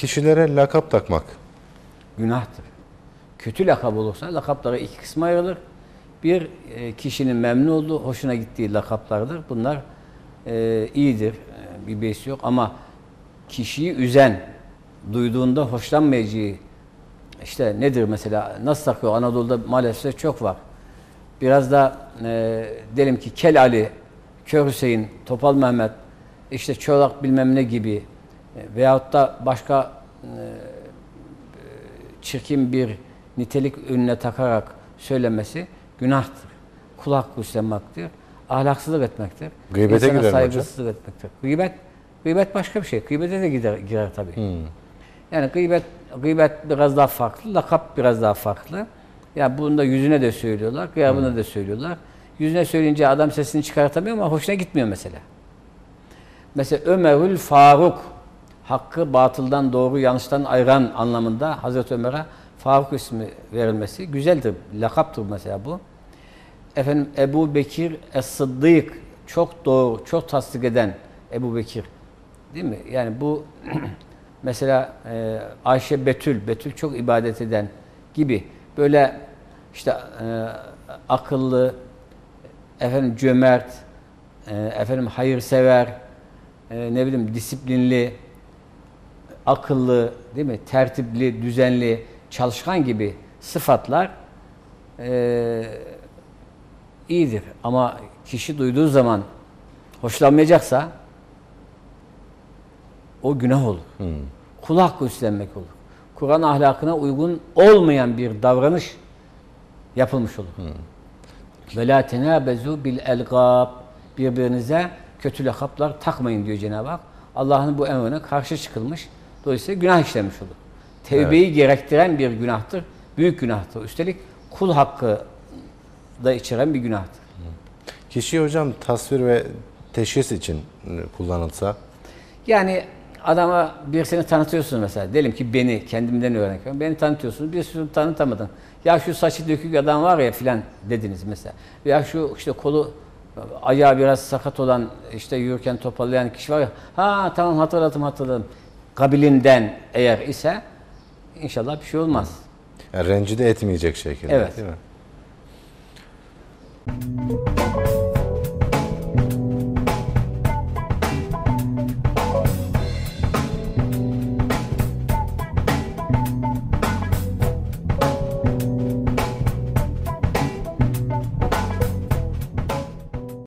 Kişilere lakap takmak. Günahtır. Kötü lakap olursa lakapları iki kısma ayrılır. Bir e, kişinin memnun olduğu, hoşuna gittiği lakaplardır. Bunlar e, iyidir. E, bir beis yok ama kişiyi üzen, duyduğunda hoşlanmayacağı işte nedir mesela nasıl takıyor Anadolu'da maalesef çok var. Biraz da e, diyelim ki Kel Ali, Kör Hüseyin, Topal Mehmet, işte Çolak bilmem ne gibi e, veyahut da başka e, çirkin bir nitelik önüne takarak söylemesi günahtır. Kul hakkı üstlenmektir. Ahlaksızlık etmektir. Gıybete İnsana girer mi hocam? saygısızlık etmektir. Gıybet, gıybet başka bir şey. Gıybete de gider, girer tabii. Hmm. Yani gıybet, gıybet biraz daha farklı, lakap biraz daha farklı. Ya bunu da yüzüne de söylüyorlar, gıyabına da söylüyorlar. Yüzüne söyleyince adam sesini çıkartamıyor ama hoşuna gitmiyor mesela. Mesela Ömerül Faruk, hakkı batıldan, doğru yanlıştan ayıran anlamında Hazreti Ömer'e Faruk ismi verilmesi güzeldir, lakaptır mesela bu. Efendim Ebu Bekir Es-Sıddık, çok doğru, çok tasdik eden Ebu Bekir. Değil mi? Yani bu mesela e, Ayşe Betül, Betül çok ibadet eden gibi böyle işte e, akıllı, efendim cömert, e, efendim hayırsever, ne bileyim disiplinli, akıllı, değil mi? Tertipli, düzenli, çalışkan gibi sıfatlar e, iyidir. Ama kişi duyduğu zaman hoşlanmayacaksa o günah olur. Kul hakkı üstlenmek olur. Kur'an ahlakına uygun olmayan bir davranış yapılmış olur. Ve la tenabezu bil elgab. Birbirinize kötü lakaplar takmayın diyor Cenab-ı Hak. Allah'ın bu emrine karşı çıkılmış. Dolayısıyla günah işlemiş olur. Tevbeyi gerektiren bir günahtır. Büyük günahtır. Üstelik kul hakkı da içeren bir günahtır. Kişi hocam tasvir ve teşhis için e, kullanılsa Yani adama birisini tanıtıyorsunuz mesela. Diyelim ki beni, kendimden örnek veriyorum. Beni tanıtıyorsunuz, birisini tanıtamadın. Ya şu saçı dökük adam var ya filan dediniz mesela. Veya şu işte kolu ayağı biraz sakat olan işte yürürken toparlayan kişi var ya. Ha tamam hatırladım hatırladım. Kabilinden eğer ise inşallah bir şey olmaz. yani rencide etmeyecek şekilde Evet. değil mi?